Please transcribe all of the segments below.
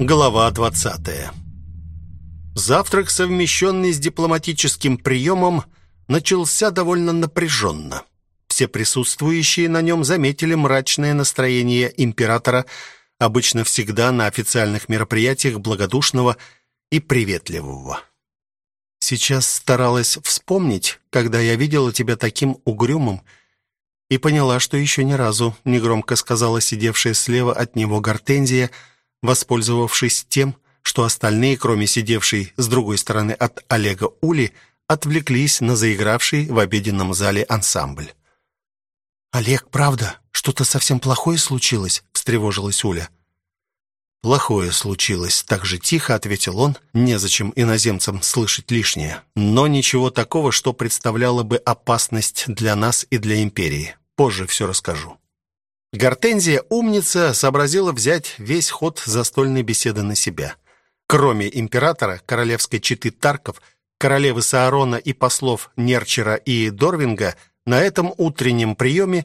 Глава 20. Завтрак, совмещенный с дипломатическим приемом, начался довольно напряженно. Все присутствующие на нем заметили мрачное настроение императора, обычно всегда на официальных мероприятиях благодушного и приветливого. Сейчас старалась вспомнить, когда я видела тебя таким угрюмым, и поняла, что еще ни разу, негромко сказала сидевшая слева от него Гортензия, — воспользовавшись тем, что остальные, кроме сидевшей с другой стороны от Олега Ули, отвлеклись на заигравший в обеденном зале ансамбль. «Олег, правда, что-то совсем плохое случилось?» — встревожилась Уля. «Плохое случилось», — так же тихо ответил он, незачем иноземцам слышать лишнее. «Но ничего такого, что представляло бы опасность для нас и для империи. Позже все расскажу». Гортензия, умница, сообразила взять весь ход застольной беседы на себя. Кроме императора, королевской четы Тарков, королевы Саарона и послов Нерчера и Дорвинга, на этом утреннем приеме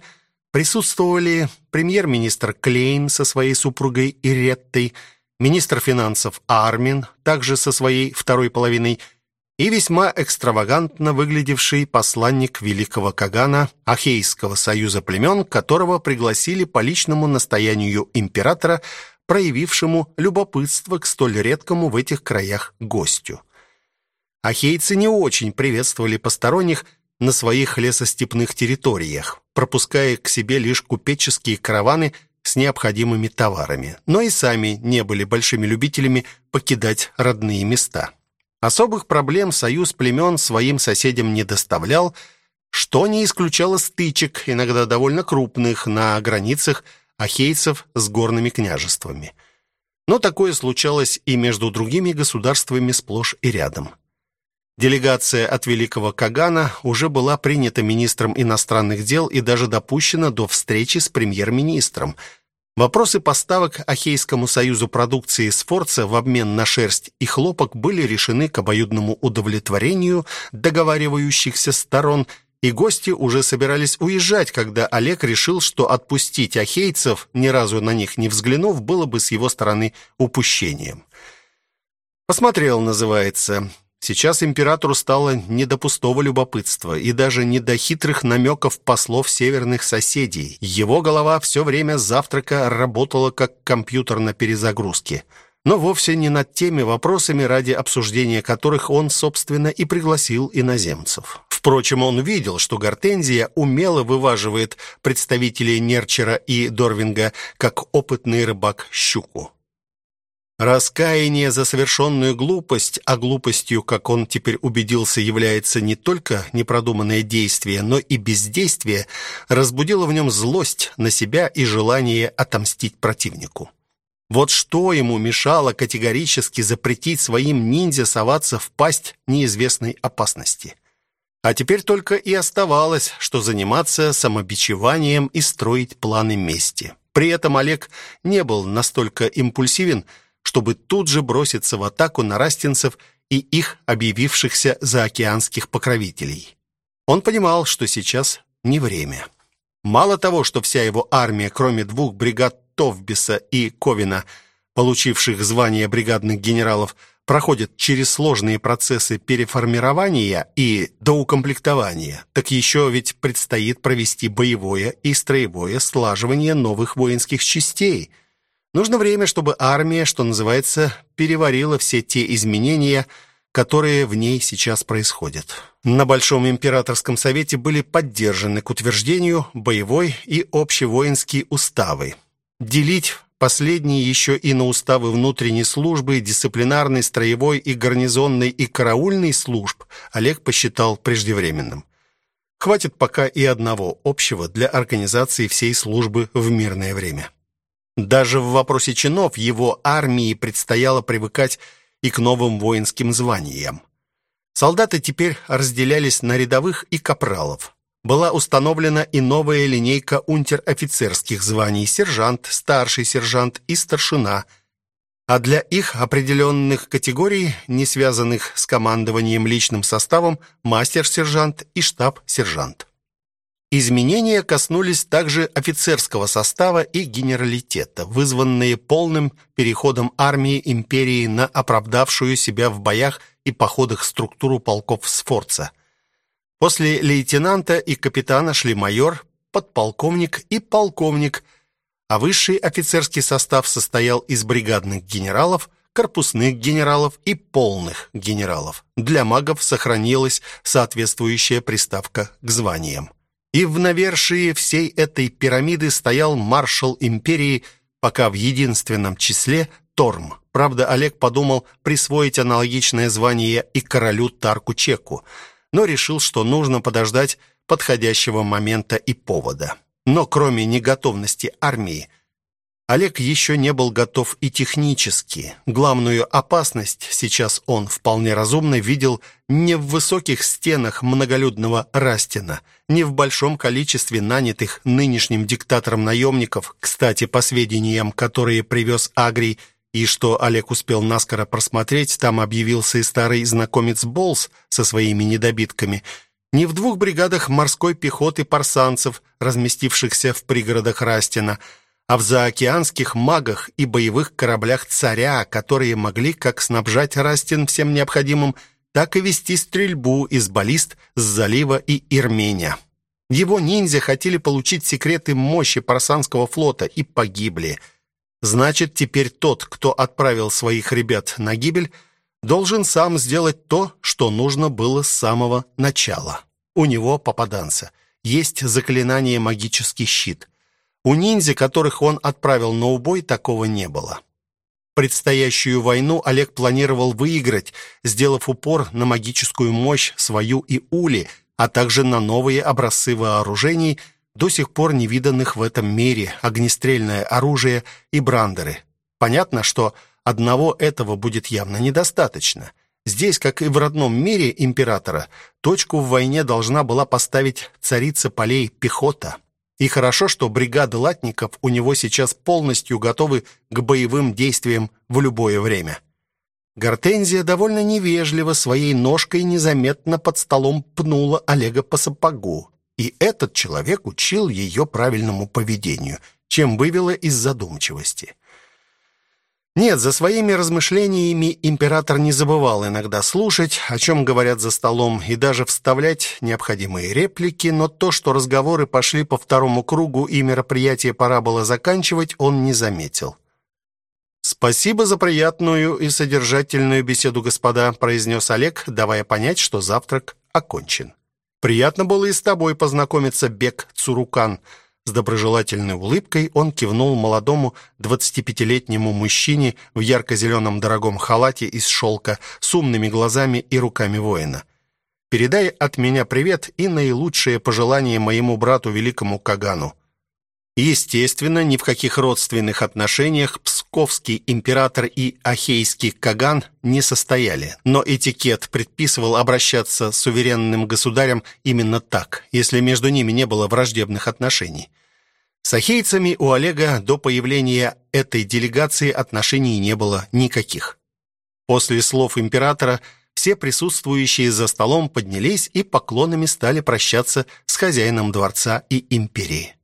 присутствовали премьер-министр Клейн со своей супругой Иреттой, министр финансов Армин, также со своей второй половиной, и весьма экстравагантно выглядевший посланник великого Кагана Ахейского союза племен, которого пригласили по личному настоянию императора, проявившему любопытство к столь редкому в этих краях гостю. Ахейцы не очень приветствовали посторонних на своих лесостепных территориях, пропуская к себе лишь купеческие караваны с необходимыми товарами, но и сами не были большими любителями покидать родные места. Особых проблем союз племен своим соседям не доставлял, что не исключало стычек, иногда довольно крупных, на границах ахейцев с горными княжествами. Но такое случалось и между другими государствами сплошь и рядом. Делегация от великого Кагана уже была принята министром иностранных дел и даже допущена до встречи с премьер-министром – Вопросы поставок Ахейскому союзу продукции Сфорца в обмен на шерсть и хлопок были решены к обоюдному удовлетворению договаривающихся сторон, и гости уже собирались уезжать, когда Олег решил, что отпустить ахейцев, ни разу на них не взглянув, было бы с его стороны упущением. Посмотрел, называется. Сейчас императору стало не до пустого любопытства и даже не до хитрых намеков послов северных соседей. Его голова все время завтрака работала как компьютер на перезагрузке. Но вовсе не над теми вопросами, ради обсуждения которых он, собственно, и пригласил иноземцев. Впрочем, он видел, что Гортензия умело вываживает представителей Нерчера и Дорвинга, как опытный рыбак щуку. Раскаяние за совершенную глупость, а глупостью, как он теперь убедился, является не только непродуманное действие, но и бездействие, разбудило в нем злость на себя и желание отомстить противнику. Вот что ему мешало категорически запретить своим ниндзя соваться в пасть неизвестной опасности. А теперь только и оставалось, что заниматься самобичеванием и строить планы мести. При этом Олег не был настолько импульсивен, чтобы тут же броситься в атаку на растинцев и их объявившихся заокеанских покровителей. Он понимал, что сейчас не время. Мало того, что вся его армия, кроме двух бригад Товбиса и Ковина, получивших звание бригадных генералов, проходит через сложные процессы переформирования и доукомплектования, так еще ведь предстоит провести боевое и строевое слаживание новых воинских частей – Нужно время, чтобы армия, что называется, переварила все те изменения, которые в ней сейчас происходят. На Большом императорском совете были поддержаны к утверждению боевой и общевоинские уставы. Делить последние еще и на уставы внутренней службы, дисциплинарной, строевой и гарнизонной и караульной служб Олег посчитал преждевременным. Хватит пока и одного общего для организации всей службы в мирное время. Даже в вопросе чинов его армии предстояло привыкать и к новым воинским званиям. Солдаты теперь разделялись на рядовых и капралов. Была установлена и новая линейка унтер-офицерских званий сержант, старший сержант и старшина. А для их определенных категорий, не связанных с командованием личным составом, мастер-сержант и штаб-сержант. Изменения коснулись также офицерского состава и генералитета, вызванные полным переходом армии империи на оправдавшую себя в боях и походах структуру полков Сфорца. После лейтенанта и капитана шли майор, подполковник и полковник, а высший офицерский состав состоял из бригадных генералов, корпусных генералов и полных генералов. Для магов сохранилась соответствующая приставка к званиям. И в навершии всей этой пирамиды стоял маршал империи, пока в единственном числе Торм. Правда, Олег подумал присвоить аналогичное звание и королю Тарку Чеку, но решил, что нужно подождать подходящего момента и повода. Но кроме неготовности армии, Олег еще не был готов и технически. Главную опасность сейчас он вполне разумно видел не в высоких стенах многолюдного Растина, не в большом количестве нанятых нынешним диктатором наемников, кстати, по сведениям, которые привез Агрий, и что Олег успел наскоро просмотреть, там объявился и старый знакомец Болс со своими недобитками, не в двух бригадах морской пехоты парсанцев, разместившихся в пригородах Растина, а в заокеанских магах и боевых кораблях царя, которые могли как снабжать Растин всем необходимым, так и вести стрельбу из баллист с залива и Ирменя. Его ниндзя хотели получить секреты мощи Парсанского флота и погибли. Значит, теперь тот, кто отправил своих ребят на гибель, должен сам сделать то, что нужно было с самого начала. У него, попаданца, есть заклинание «Магический щит». У ниндзя, которых он отправил на убой, такого не было. Предстоящую войну Олег планировал выиграть, сделав упор на магическую мощь свою и Ули, а также на новые образцы вооружений, до сих пор невиданных в этом мире, огнестрельное оружие и брандеры. Понятно, что одного этого будет явно недостаточно. Здесь, как и в родном мире императора, точку в войне должна была поставить царица полей пехота. И хорошо, что бригады латников у него сейчас полностью готовы к боевым действиям в любое время. Гортензия довольно невежливо своей ножкой незаметно под столом пнула Олега по сапогу. И этот человек учил ее правильному поведению, чем вывела из задумчивости. Нет, за своими размышлениями император не забывал иногда слушать, о чем говорят за столом, и даже вставлять необходимые реплики, но то, что разговоры пошли по второму кругу и мероприятие пора было заканчивать, он не заметил. «Спасибо за приятную и содержательную беседу, господа», произнес Олег, давая понять, что завтрак окончен. «Приятно было и с тобой познакомиться, Бек Цурукан», с доброжелательной улыбкой он кивнул молодому 25-летнему мужчине в ярко-зеленом дорогом халате из шелка с умными глазами и руками воина. «Передай от меня привет и наилучшие пожелания моему брату великому Кагану». Естественно, ни в каких родственных отношениях Псковский император и Ахейский Каган не состояли, но этикет предписывал обращаться с суверенным государем именно так, если между ними не было враждебных отношений. С ахейцами у Олега до появления этой делегации отношений не было никаких. После слов императора все присутствующие за столом поднялись и поклонами стали прощаться с хозяином дворца и империи.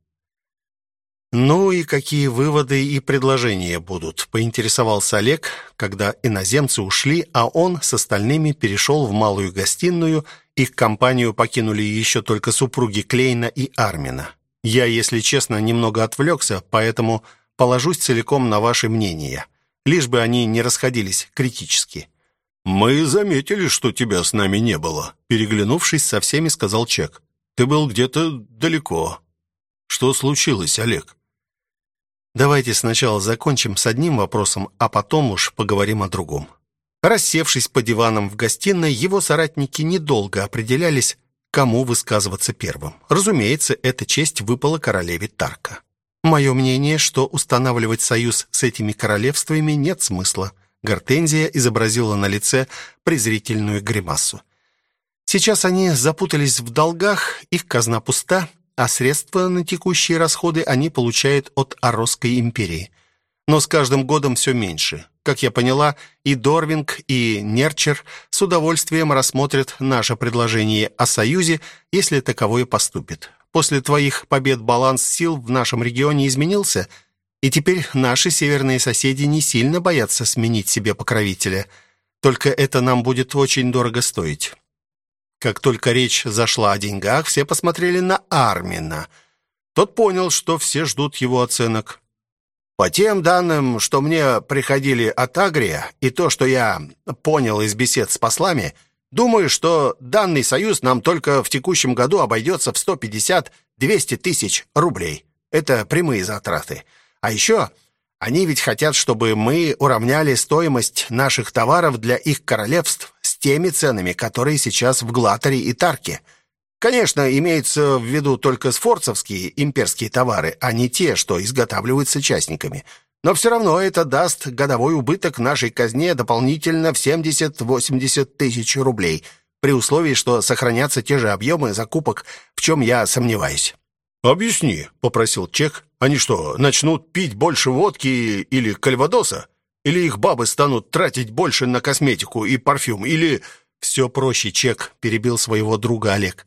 «Ну и какие выводы и предложения будут?» — поинтересовался Олег, когда иноземцы ушли, а он с остальными перешел в малую гостиную. Их компанию покинули еще только супруги Клейна и Армина. «Я, если честно, немного отвлекся, поэтому положусь целиком на ваши мнения, лишь бы они не расходились критически». «Мы заметили, что тебя с нами не было», — переглянувшись со всеми, сказал Чек. «Ты был где-то далеко». «Что случилось, Олег?» Давайте сначала закончим с одним вопросом, а потом уж поговорим о другом. Рассевшись по диванам в гостиной, его соратники недолго определялись, кому высказываться первым. Разумеется, эта честь выпала королеве Тарка. Мое мнение, что устанавливать союз с этими королевствами нет смысла. Гортензия изобразила на лице презрительную гримасу. Сейчас они запутались в долгах, их казна пуста, а средства на текущие расходы они получают от Аросской империи. Но с каждым годом все меньше. Как я поняла, и Дорвинг, и Нерчер с удовольствием рассмотрят наше предложение о союзе, если таковое поступит. После твоих побед баланс сил в нашем регионе изменился, и теперь наши северные соседи не сильно боятся сменить себе покровителя. Только это нам будет очень дорого стоить. Как только речь зашла о деньгах, все посмотрели на Армина. Тот понял, что все ждут его оценок. По тем данным, что мне приходили от Агрия, и то, что я понял из бесед с послами, думаю, что данный союз нам только в текущем году обойдется в 150-200 тысяч рублей. Это прямые затраты. А еще они ведь хотят, чтобы мы уравняли стоимость наших товаров для их королевств с теми ценами, которые сейчас в Глаторе и Тарке. Конечно, имеются в виду только сфорцевские имперские товары, а не те, что изготавливаются частниками. Но все равно это даст годовой убыток нашей казне дополнительно в 70-80 тысяч рублей, при условии, что сохранятся те же объемы закупок, в чем я сомневаюсь. «Объясни», — попросил Чек. «Они что, начнут пить больше водки или кальвадоса? Или их бабы станут тратить больше на косметику и парфюм? Или...» «Все проще, Чек», — перебил своего друга Олег.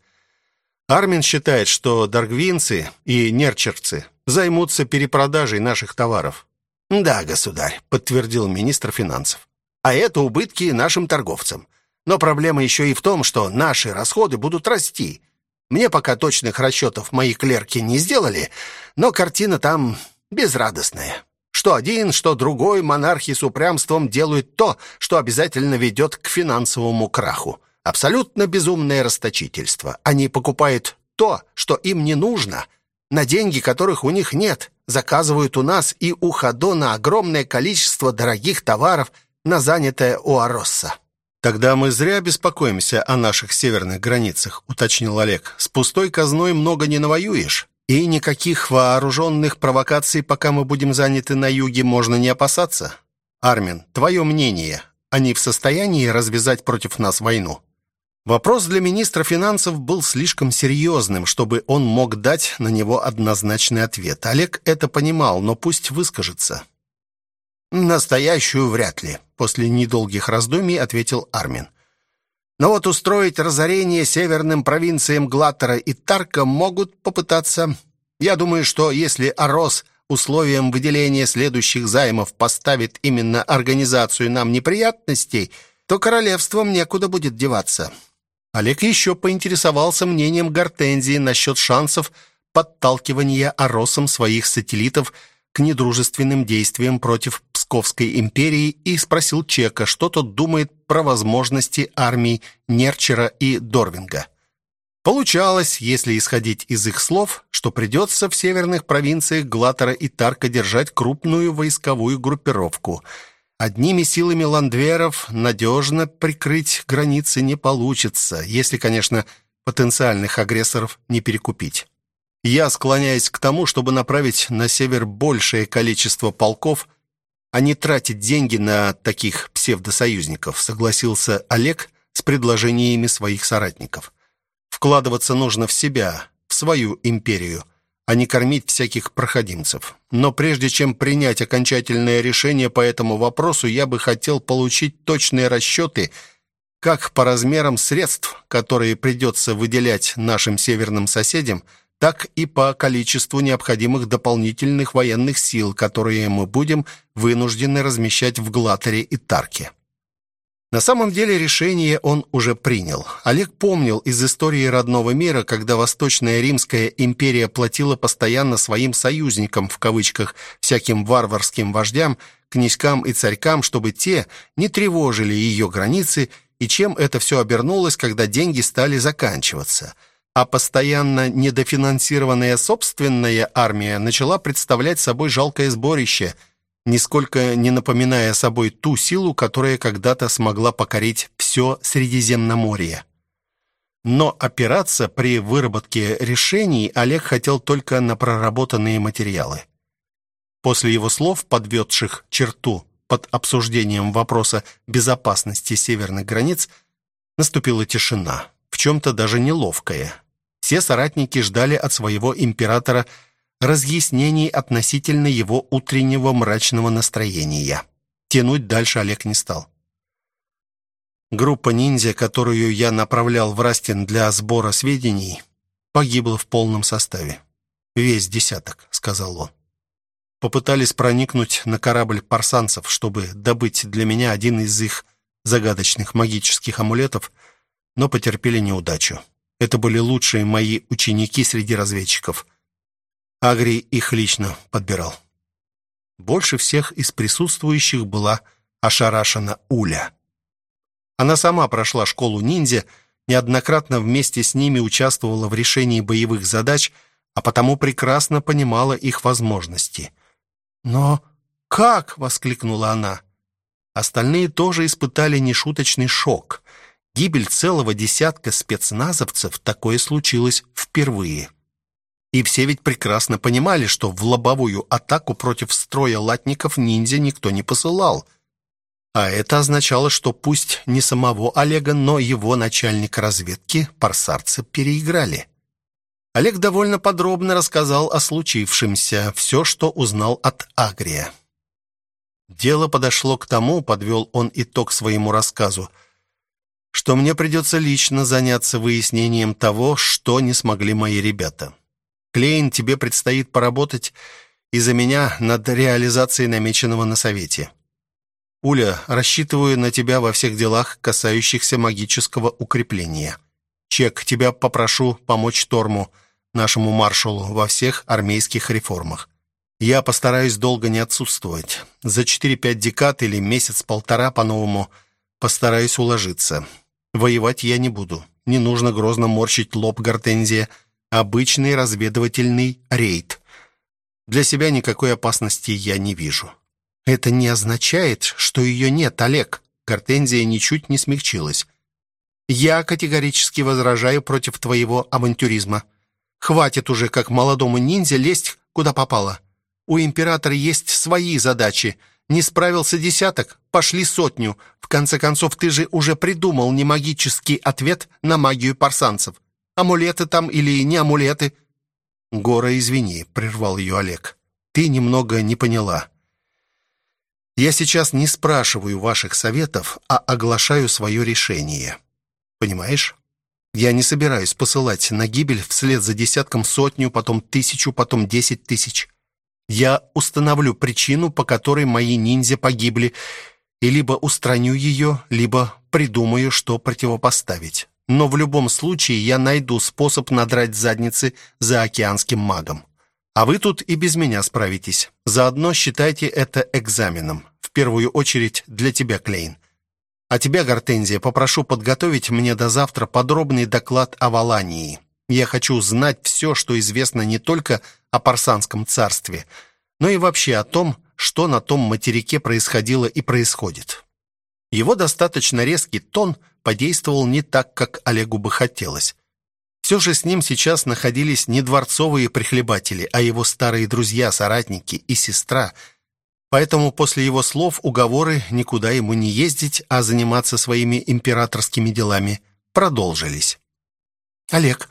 Армин считает, что даргвинцы и нерчерцы займутся перепродажей наших товаров. Да, государь, подтвердил министр финансов. А это убытки нашим торговцам. Но проблема еще и в том, что наши расходы будут расти. Мне пока точных расчетов мои клерки не сделали, но картина там безрадостная. Что один, что другой монархи с упрямством делают то, что обязательно ведет к финансовому краху. Абсолютно безумное расточительство. Они покупают то, что им не нужно, на деньги, которых у них нет. Заказывают у нас и у Хадона огромное количество дорогих товаров на занятое у Аросса. «Тогда мы зря беспокоимся о наших северных границах», — уточнил Олег. «С пустой казной много не навоюешь, и никаких вооруженных провокаций, пока мы будем заняты на юге, можно не опасаться. Армин, твое мнение, они в состоянии развязать против нас войну?» Вопрос для министра финансов был слишком серьезным, чтобы он мог дать на него однозначный ответ. Олег это понимал, но пусть выскажется. «Настоящую вряд ли», — после недолгих раздумий ответил Армин. «Но вот устроить разорение северным провинциям Глаттера и Тарка могут попытаться. Я думаю, что если Арос условием выделения следующих займов поставит именно организацию нам неприятностей, то королевством некуда будет деваться». Олег еще поинтересовался мнением Гортензии насчет шансов подталкивания Аросом своих сателлитов к недружественным действиям против Псковской империи и спросил Чека, что тот думает про возможности армий Нерчера и Дорвинга. Получалось, если исходить из их слов, что придется в северных провинциях Глатера и Тарка держать крупную войсковую группировку. Одними силами ландверов надежно прикрыть границы не получится, если, конечно, потенциальных агрессоров не перекупить. Я склоняюсь к тому, чтобы направить на север большее количество полков, а не тратить деньги на таких псевдосоюзников, согласился Олег с предложениями своих соратников. Вкладываться нужно в себя, в свою империю, а не кормить всяких проходимцев. Но прежде чем принять окончательное решение по этому вопросу, я бы хотел получить точные расчеты как по размерам средств, которые придется выделять нашим северным соседям, так и по количеству необходимых дополнительных военных сил, которые мы будем вынуждены размещать в Глаторе и Тарке. На самом деле решение он уже принял. Олег помнил из истории родного мира, когда Восточная Римская империя платила постоянно своим союзникам, в кавычках, всяким варварским вождям, князькам и царькам, чтобы те не тревожили ее границы, и чем это все обернулось, когда деньги стали заканчиваться – а постоянно недофинансированная собственная армия начала представлять собой жалкое сборище, нисколько не напоминая собой ту силу, которая когда-то смогла покорить все Средиземноморье. Но опираться при выработке решений Олег хотел только на проработанные материалы. После его слов, подведших черту под обсуждением вопроса безопасности северных границ, наступила тишина в чем-то даже неловкое. Все соратники ждали от своего императора разъяснений относительно его утреннего мрачного настроения. Тянуть дальше Олег не стал. Группа ниндзя, которую я направлял в Растин для сбора сведений, Погибло в полном составе. Весь десяток, сказал он. Попытались проникнуть на корабль парсанцев, чтобы добыть для меня один из их загадочных магических амулетов, но потерпели неудачу. Это были лучшие мои ученики среди разведчиков. Агри их лично подбирал. Больше всех из присутствующих была ошарашена Уля. Она сама прошла школу ниндзя, неоднократно вместе с ними участвовала в решении боевых задач, а потому прекрасно понимала их возможности. «Но как?» — воскликнула она. Остальные тоже испытали нешуточный шок. Гибель целого десятка спецназовцев такое случилось впервые. И все ведь прекрасно понимали, что в лобовую атаку против строя латников ниндзя никто не посылал. А это означало, что пусть не самого Олега, но его начальника разведки парсарцы переиграли. Олег довольно подробно рассказал о случившемся, все, что узнал от Агрия. Дело подошло к тому, подвел он итог своему рассказу, что мне придется лично заняться выяснением того, что не смогли мои ребята. Клейн, тебе предстоит поработать из-за меня над реализацией намеченного на совете. Уля, рассчитываю на тебя во всех делах, касающихся магического укрепления. Чек, тебя попрошу помочь Торму, нашему маршалу, во всех армейских реформах. Я постараюсь долго не отсутствовать. За 4-5 декад или месяц-полтора по-новому постараюсь уложиться. Воевать я не буду. Не нужно грозно морщить лоб гортензия – Обычный разведывательный рейд. Для себя никакой опасности я не вижу. Это не означает, что ее нет, Олег. Гортензия ничуть не смягчилась. Я категорически возражаю против твоего авантюризма. Хватит уже, как молодому ниндзя, лезть куда попало. У императора есть свои задачи. Не справился десяток, пошли сотню. В конце концов, ты же уже придумал не магический ответ на магию парсанцев. Амулеты там или не амулеты?» «Гора, извини», — прервал ее Олег. «Ты немного не поняла. Я сейчас не спрашиваю ваших советов, а оглашаю свое решение. Понимаешь? Я не собираюсь посылать на гибель вслед за десятком сотню, потом тысячу, потом десять тысяч. Я установлю причину, по которой мои ниндзя погибли, и либо устраню ее, либо придумаю, что противопоставить но в любом случае я найду способ надрать задницы за океанским магом. А вы тут и без меня справитесь. Заодно считайте это экзаменом. В первую очередь для тебя, Клейн. А тебя, Гортензия, попрошу подготовить мне до завтра подробный доклад о Валании. Я хочу знать все, что известно не только о Парсанском царстве, но и вообще о том, что на том материке происходило и происходит. Его достаточно резкий тон – подействовал не так, как Олегу бы хотелось. Все же с ним сейчас находились не дворцовые прихлебатели, а его старые друзья, соратники и сестра. Поэтому после его слов уговоры никуда ему не ездить, а заниматься своими императорскими делами продолжились. «Олег,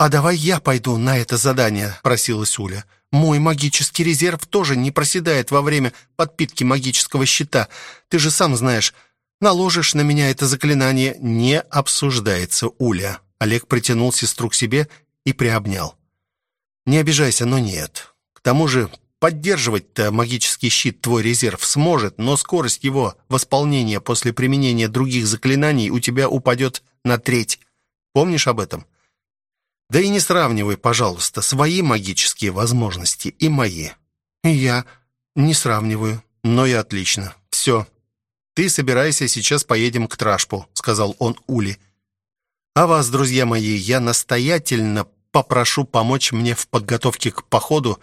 а давай я пойду на это задание», — просилась Уля. «Мой магический резерв тоже не проседает во время подпитки магического щита. Ты же сам знаешь, Наложишь на меня это заклинание, не обсуждается, Уля. Олег притянул сестру к себе и приобнял. Не обижайся, но нет. К тому же поддерживать-то магический щит твой резерв сможет, но скорость его восполнения после применения других заклинаний у тебя упадет на треть. Помнишь об этом? Да и не сравнивай, пожалуйста, свои магические возможности и мои. Я не сравниваю, но и отлично. Все, «Ты собирайся, сейчас поедем к Трашпу», — сказал он Ули. «А вас, друзья мои, я настоятельно попрошу помочь мне в подготовке к походу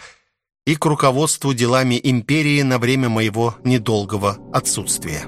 и к руководству делами империи на время моего недолгого отсутствия».